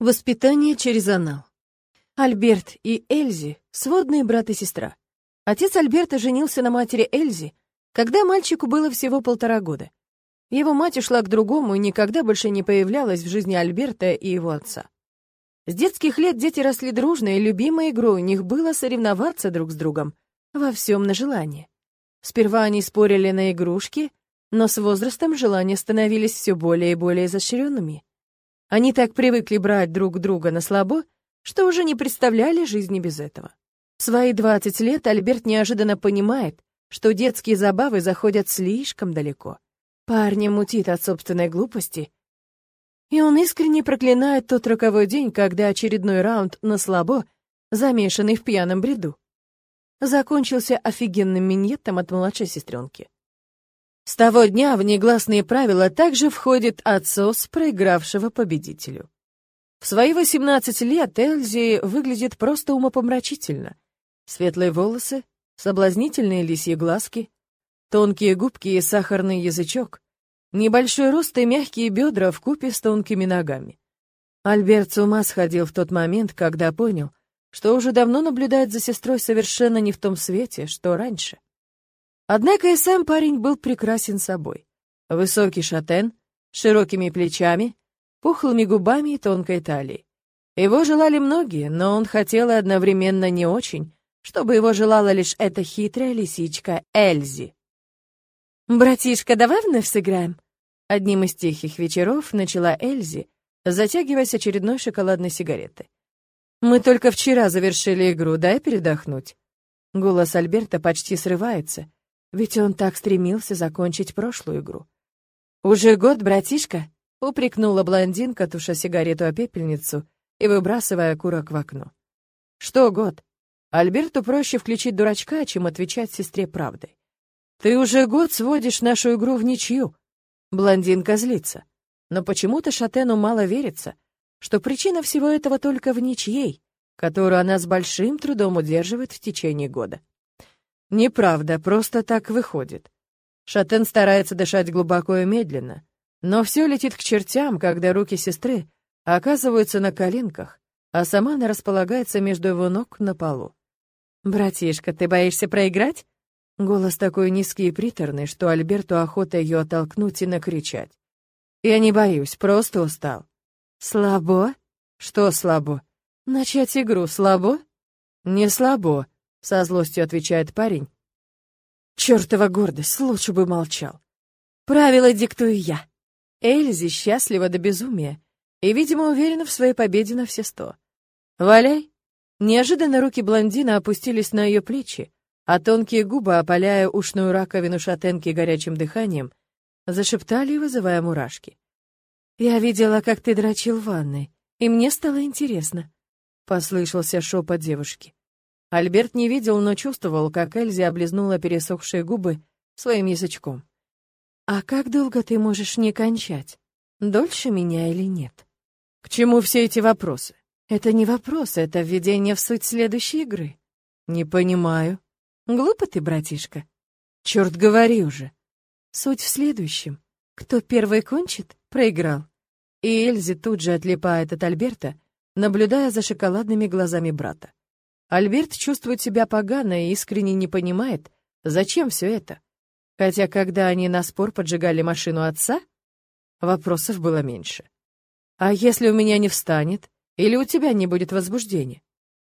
Воспитание через анал. Альберт и Эльзи — сводные брат и сестра. Отец Альберта женился на матери Эльзи, когда мальчику было всего полтора года. Его мать ушла к другому и никогда больше не появлялась в жизни Альберта и его отца. С детских лет дети росли дружно, и любимой игрой у них было соревноваться друг с другом во всем на желание. Сперва они спорили на игрушки, но с возрастом желания становились все более и более изощренными. Они так привыкли брать друг друга на слабо, что уже не представляли жизни без этого. В свои 20 лет Альберт неожиданно понимает, что детские забавы заходят слишком далеко. Парня мутит от собственной глупости, и он искренне проклинает тот роковой день, когда очередной раунд на слабо, замешанный в пьяном бреду, закончился офигенным миньетом от младшей сестренки. С того дня в негласные правила также входит отсос проигравшего победителю. В свои 18 лет Эльзи выглядит просто умопомрачительно. Светлые волосы, соблазнительные лисьи глазки, тонкие губки и сахарный язычок, небольшой рост и мягкие бедра в купе с тонкими ногами. Альберт с ума сходил в тот момент, когда понял, что уже давно наблюдает за сестрой совершенно не в том свете, что раньше. Однако и сам парень был прекрасен собой. Высокий шатен, широкими плечами, пухлыми губами и тонкой талией. Его желали многие, но он хотел и одновременно не очень, чтобы его желала лишь эта хитрая лисичка Эльзи. «Братишка, давай вновь сыграем?» Одним из тихих вечеров начала Эльзи, затягиваясь очередной шоколадной сигаретой. «Мы только вчера завершили игру, дай передохнуть». Голос Альберта почти срывается, ведь он так стремился закончить прошлую игру. «Уже год, братишка?» — упрекнула блондинка, туша сигарету о пепельницу и выбрасывая курок в окно. «Что год?» Альберту проще включить дурачка, чем отвечать сестре правдой. «Ты уже год сводишь нашу игру в ничью». Блондинка злится. Но почему-то Шатену мало верится, что причина всего этого только в ничьей, которую она с большим трудом удерживает в течение года. Неправда, просто так выходит. Шатен старается дышать глубоко и медленно, но все летит к чертям, когда руки сестры оказываются на коленках, а сама она располагается между его ног на полу. «Братишка, ты боишься проиграть?» Голос такой низкий и приторный, что Альберту охота ее оттолкнуть и накричать. «Я не боюсь, просто устал». «Слабо?» «Что слабо?» «Начать игру слабо?» «Не слабо», со злостью отвечает парень. Чёртова гордость, лучше бы молчал. Правила диктую я. Эльзи счастлива до безумия и, видимо, уверена в своей победе на все сто. «Валяй!» Неожиданно руки блондина опустились на ее плечи, а тонкие губы, опаляя ушную раковину шатенки горячим дыханием, зашептали, вызывая мурашки. «Я видела, как ты дрочил в ванной, и мне стало интересно», — послышался шепот девушки. Альберт не видел, но чувствовал, как Эльзи облизнула пересохшие губы своим язычком. «А как долго ты можешь не кончать? Дольше меня или нет?» «К чему все эти вопросы?» «Это не вопрос, это введение в суть следующей игры». «Не понимаю». «Глупо ты, братишка». «Черт, говори уже». «Суть в следующем. Кто первый кончит, проиграл». И Эльзи тут же отлипает от Альберта, наблюдая за шоколадными глазами брата. Альберт чувствует себя погано и искренне не понимает, зачем все это. Хотя, когда они на спор поджигали машину отца, вопросов было меньше. «А если у меня не встанет? Или у тебя не будет возбуждения?»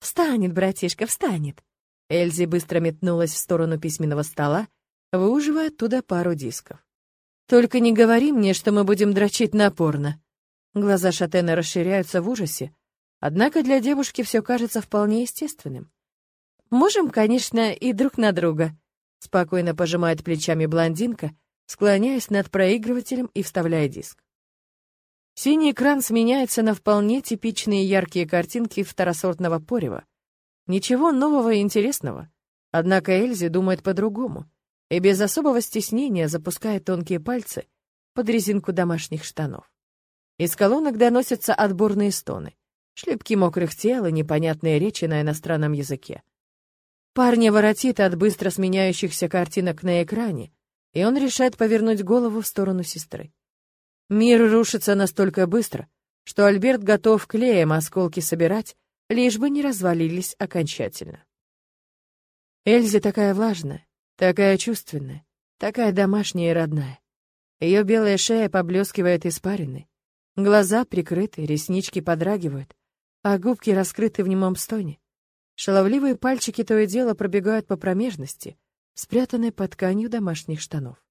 «Встанет, братишка, встанет!» Эльзи быстро метнулась в сторону письменного стола, выуживая оттуда пару дисков. «Только не говори мне, что мы будем дрочить напорно!» Глаза Шатена расширяются в ужасе, Однако для девушки все кажется вполне естественным. «Можем, конечно, и друг на друга», — спокойно пожимает плечами блондинка, склоняясь над проигрывателем и вставляя диск. Синий экран сменяется на вполне типичные яркие картинки второсортного порева. Ничего нового и интересного. Однако Эльзи думает по-другому и без особого стеснения запускает тонкие пальцы под резинку домашних штанов. Из колонок доносятся отборные стоны шлепки мокрых тел и непонятные речи на иностранном языке. Парня воротит от быстро сменяющихся картинок на экране, и он решает повернуть голову в сторону сестры. Мир рушится настолько быстро, что Альберт готов клеем осколки собирать, лишь бы не развалились окончательно. Эльзи такая влажная, такая чувственная, такая домашняя и родная. Ее белая шея поблескивает испариной, глаза прикрыты, реснички подрагивают, а губки раскрыты в немом стоне. Шаловливые пальчики то и дело пробегают по промежности, спрятанной под тканью домашних штанов.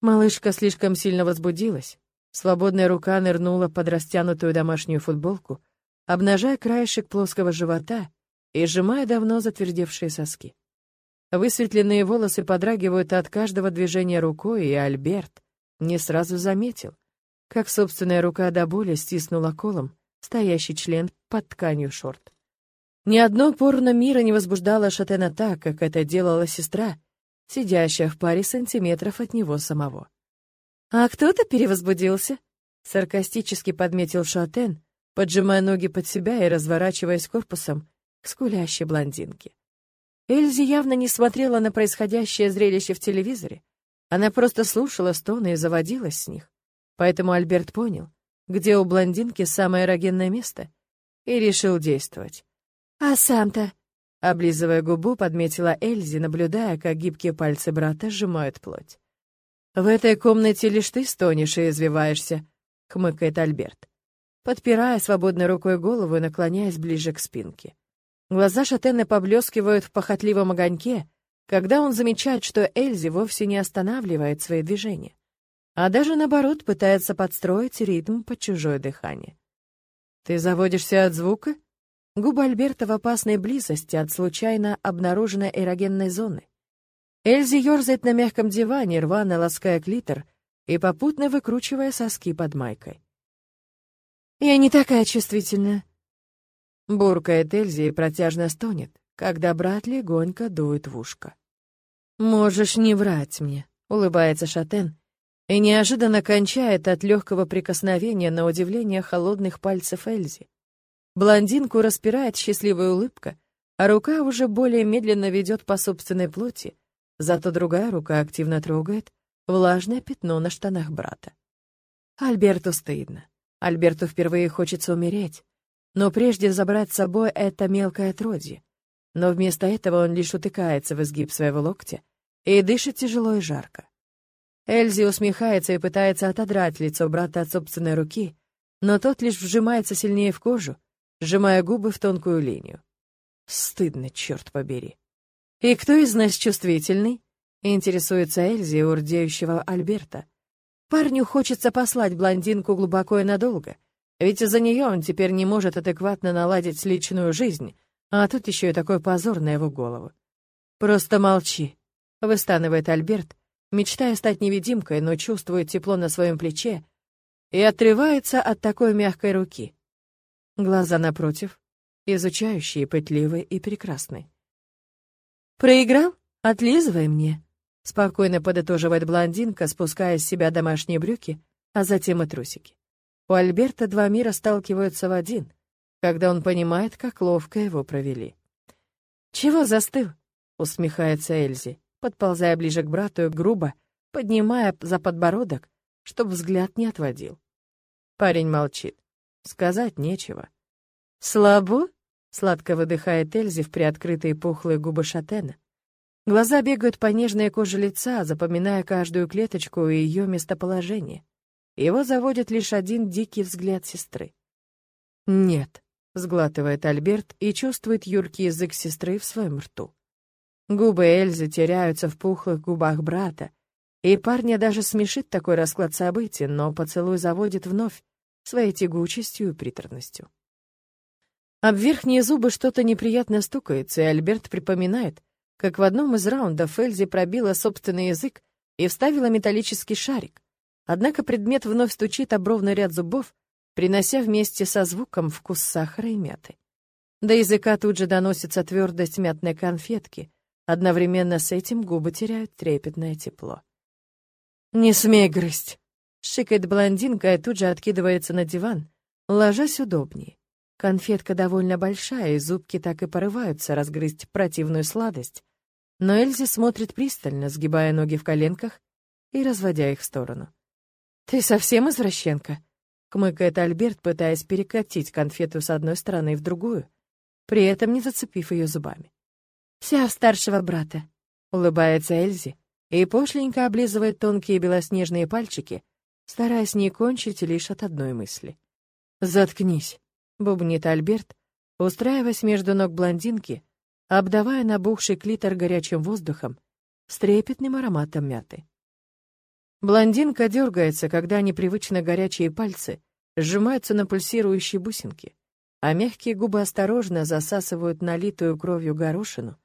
Малышка слишком сильно возбудилась. Свободная рука нырнула под растянутую домашнюю футболку, обнажая краешек плоского живота и сжимая давно затвердевшие соски. Высветленные волосы подрагивают от каждого движения рукой, и Альберт не сразу заметил, как собственная рука до боли стиснула колом стоящий член под тканью шорт. Ни одно порно мира не возбуждало Шатена так, как это делала сестра, сидящая в паре сантиметров от него самого. «А кто-то перевозбудился?» — саркастически подметил Шатен, поджимая ноги под себя и разворачиваясь корпусом к скулящей блондинке. Эльзи явно не смотрела на происходящее зрелище в телевизоре. Она просто слушала стоны и заводилась с них. Поэтому Альберт понял, где у блондинки самое эрогенное место, и решил действовать. «А сам-то...» — облизывая губу, подметила Эльзи, наблюдая, как гибкие пальцы брата сжимают плоть. «В этой комнате лишь ты стонешь и извиваешься», — хмыкает Альберт, подпирая свободной рукой голову и наклоняясь ближе к спинке. Глаза Шатена поблескивают в похотливом огоньке, когда он замечает, что Эльзи вовсе не останавливает свои движения, а даже наоборот пытается подстроить ритм под чужое дыхание. «Ты заводишься от звука?» Губы Альберта в опасной близости от случайно обнаруженной эрогенной зоны. Эльзи ерзает на мягком диване, рвано лаская клитор и попутно выкручивая соски под майкой. «Я не такая чувствительная», Буркает Эльзи и протяжно стонет, когда брат легонько дует в ушко. «Можешь не врать мне», — улыбается Шатен, и неожиданно кончает от легкого прикосновения на удивление холодных пальцев Эльзи. Блондинку распирает счастливая улыбка, а рука уже более медленно ведет по собственной плоти, зато другая рука активно трогает влажное пятно на штанах брата. Альберту стыдно. Альберту впервые хочется умереть, но прежде забрать с собой это мелкое отродье. Но вместо этого он лишь утыкается в изгиб своего локтя и дышит тяжело и жарко. Эльзи усмехается и пытается отодрать лицо брата от собственной руки, но тот лишь вжимается сильнее в кожу, сжимая губы в тонкую линию. Стыдно, черт побери. «И кто из нас чувствительный?» — интересуется Эльзи у рдеющего Альберта. Парню хочется послать блондинку глубоко и надолго — ведь из-за нее он теперь не может адекватно наладить личную жизнь, а тут еще и такой позор на его голову. «Просто молчи», — выстанывает Альберт, мечтая стать невидимкой, но чувствует тепло на своем плече и отрывается от такой мягкой руки. Глаза напротив, изучающие, пытливые и прекрасные. «Проиграл? Отлизывай мне», — спокойно подытоживает блондинка, спуская с себя домашние брюки, а затем и трусики. У Альберта два мира сталкиваются в один, когда он понимает, как ловко его провели. «Чего застыл?» — усмехается Эльзи, подползая ближе к брату и грубо, поднимая за подбородок, чтоб взгляд не отводил. Парень молчит. Сказать нечего. «Слабо?» — сладко выдыхает Эльзи в приоткрытые пухлые губы шатена. Глаза бегают по нежной коже лица, запоминая каждую клеточку и ее местоположение. Его заводит лишь один дикий взгляд сестры. «Нет», — сглатывает Альберт и чувствует юркий язык сестры в своем рту. Губы Эльзы теряются в пухлых губах брата, и парня даже смешит такой расклад событий, но поцелуй заводит вновь своей тягучестью и приторностью. Об верхние зубы что-то неприятно стукается, и Альберт припоминает, как в одном из раундов Эльзи пробила собственный язык и вставила металлический шарик. Однако предмет вновь стучит об ровный ряд зубов, принося вместе со звуком вкус сахара и мяты. До языка тут же доносится твердость мятной конфетки. Одновременно с этим губы теряют трепетное тепло. «Не смей грызть!» — шикает блондинка и тут же откидывается на диван, ложась удобнее. Конфетка довольно большая, и зубки так и порываются разгрызть противную сладость. Но Эльзи смотрит пристально, сгибая ноги в коленках и разводя их в сторону. «Ты совсем извращенка?» — хмыкает Альберт, пытаясь перекатить конфету с одной стороны в другую, при этом не зацепив ее зубами. «Вся в старшего брата», — улыбается Эльзи, и пошленько облизывает тонкие белоснежные пальчики, стараясь не кончить лишь от одной мысли. «Заткнись», — бубнит Альберт, устраиваясь между ног блондинки, обдавая набухший клитор горячим воздухом с трепетным ароматом мяты. Блондинка дергается, когда непривычно горячие пальцы сжимаются на пульсирующей бусинке, а мягкие губы осторожно засасывают налитую кровью горошину,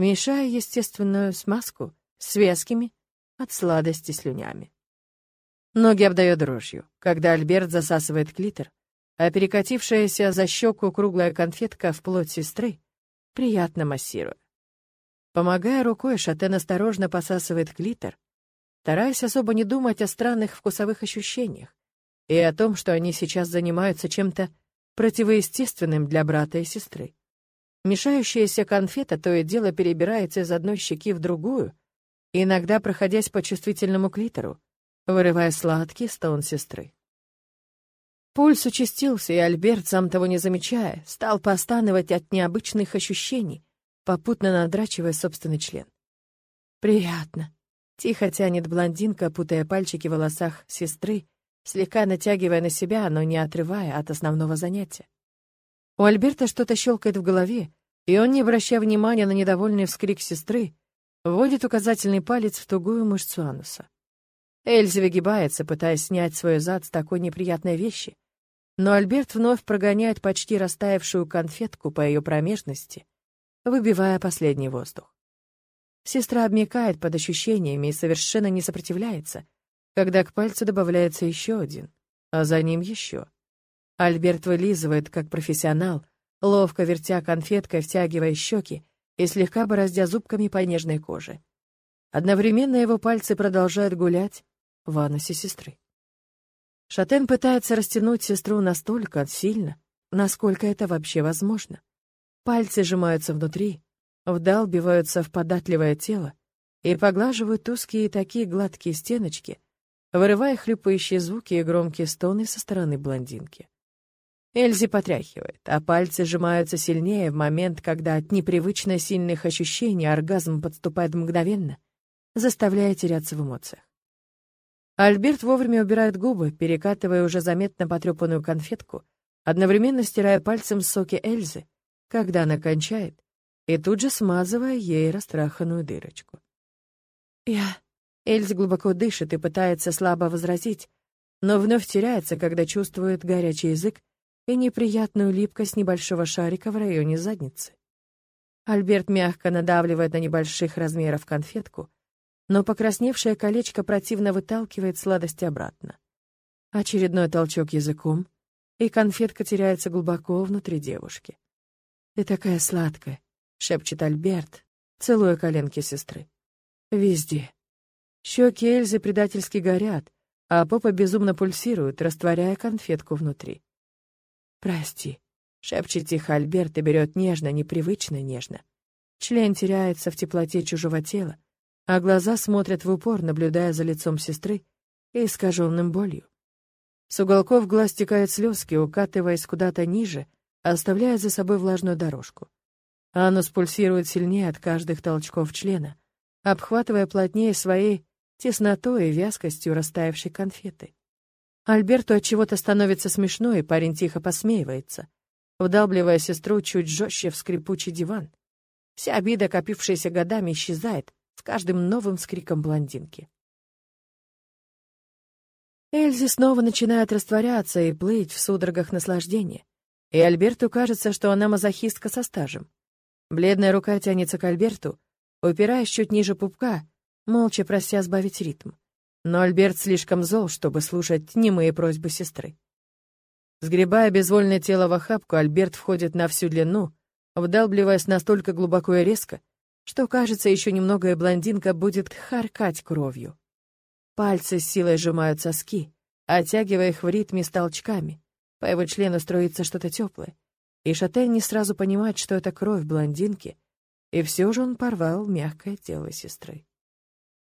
мешая естественную смазку с вязкими от сладости слюнями. Ноги обдает дрожью, когда Альберт засасывает клитор, а перекатившаяся за щеку круглая конфетка в плоть сестры приятно массирует. Помогая рукой, Шатен осторожно посасывает клитор, стараясь особо не думать о странных вкусовых ощущениях и о том, что они сейчас занимаются чем-то противоестественным для брата и сестры. Мешающаяся конфета то и дело перебирается из одной щеки в другую, иногда проходясь по чувствительному клитору, вырывая сладкий стон сестры. Пульс участился, и Альберт, сам того не замечая, стал постановать от необычных ощущений, попутно надрачивая собственный член. «Приятно», Тихо тянет блондинка, путая пальчики в волосах сестры, слегка натягивая на себя, но не отрывая от основного занятия. У Альберта что-то щелкает в голове, и он, не обращая внимания на недовольный вскрик сестры, вводит указательный палец в тугую мышцу ануса. Эльза выгибается, пытаясь снять свой зад с такой неприятной вещи, но Альберт вновь прогоняет почти растаявшую конфетку по ее промежности, выбивая последний воздух. Сестра обмякает под ощущениями и совершенно не сопротивляется, когда к пальцу добавляется еще один, а за ним еще. Альберт вылизывает, как профессионал, ловко вертя конфеткой, втягивая щеки и слегка бороздя зубками по нежной коже. Одновременно его пальцы продолжают гулять в анусе сестры. Шатен пытается растянуть сестру настолько сильно, насколько это вообще возможно. Пальцы сжимаются внутри, вдалбиваются в податливое тело и поглаживают узкие такие гладкие стеночки, вырывая хлюпающие звуки и громкие стоны со стороны блондинки. Эльзи потряхивает, а пальцы сжимаются сильнее в момент, когда от непривычно сильных ощущений оргазм подступает мгновенно, заставляя теряться в эмоциях. Альберт вовремя убирает губы, перекатывая уже заметно потрепанную конфетку, одновременно стирая пальцем соки Эльзы, когда она кончает, и тут же смазывая ей растраханную дырочку. «Я...» Эльза глубоко дышит и пытается слабо возразить, но вновь теряется, когда чувствует горячий язык и неприятную липкость небольшого шарика в районе задницы. Альберт мягко надавливает на небольших размеров конфетку, но покрасневшее колечко противно выталкивает сладости обратно. Очередной толчок языком, и конфетка теряется глубоко внутри девушки. «Ты такая сладкая», шепчет Альберт, целуя коленки сестры. Везде. Щеки Эльзы предательски горят, а попа безумно пульсирует, растворяя конфетку внутри. «Прости», — шепчет тихо Альберт и берет нежно, непривычно нежно. Член теряется в теплоте чужого тела, а глаза смотрят в упор, наблюдая за лицом сестры и искаженным болью. С уголков глаз текают слезки, укатываясь куда-то ниже, оставляя за собой влажную дорожку. Анус пульсирует сильнее от каждых толчков члена, обхватывая плотнее своей теснотой и вязкостью растаявшей конфеты. Альберту от чего-то становится смешно, и парень тихо посмеивается, вдалбливая сестру чуть жестче в скрипучий диван. Вся обида, копившаяся годами, исчезает с каждым новым скриком блондинки. Эльзи снова начинает растворяться и плыть в судорогах наслаждения, и Альберту кажется, что она мазохистка со стажем. Бледная рука тянется к Альберту, упираясь чуть ниже пупка, молча прося сбавить ритм. Но Альберт слишком зол, чтобы слушать немые просьбы сестры. Сгребая безвольное тело в охапку, Альберт входит на всю длину, вдалбливаясь настолько глубоко и резко, что, кажется, еще немного и блондинка будет харкать кровью. Пальцы с силой сжимают соски, оттягивая их в ритме с толчками. По его члену строится что-то теплое, и Шатен не сразу понимает, что это кровь блондинки, и все же он порвал мягкое тело сестры.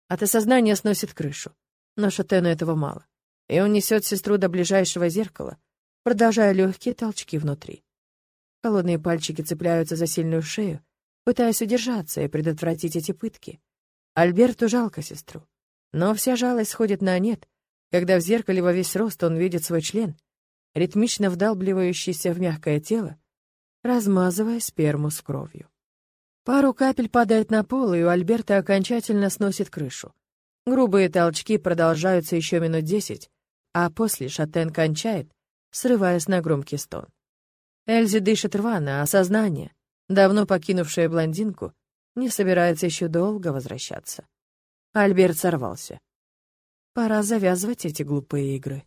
От осознания сносит крышу, но Шатену этого мало. и он несет сестру до ближайшего зеркала, продолжая легкие толчки внутри. Холодные пальчики цепляются за сильную шею, пытаясь удержаться и предотвратить эти пытки. Альберту жалко сестру. Но вся жалость сходит на нет, когда в зеркале во весь рост он видит свой член, ритмично вдалбливающийся в мягкое тело, размазывая сперму с кровью. Пару капель падает на пол, и у Альберта окончательно сносит крышу. Грубые толчки продолжаются еще минут десять, а после Шатен кончает, срываясь на громкий стон. Эльзи дышит рвано, а сознание, давно покинувшее блондинку, не собирается еще долго возвращаться. Альберт сорвался. Пора завязывать эти глупые игры.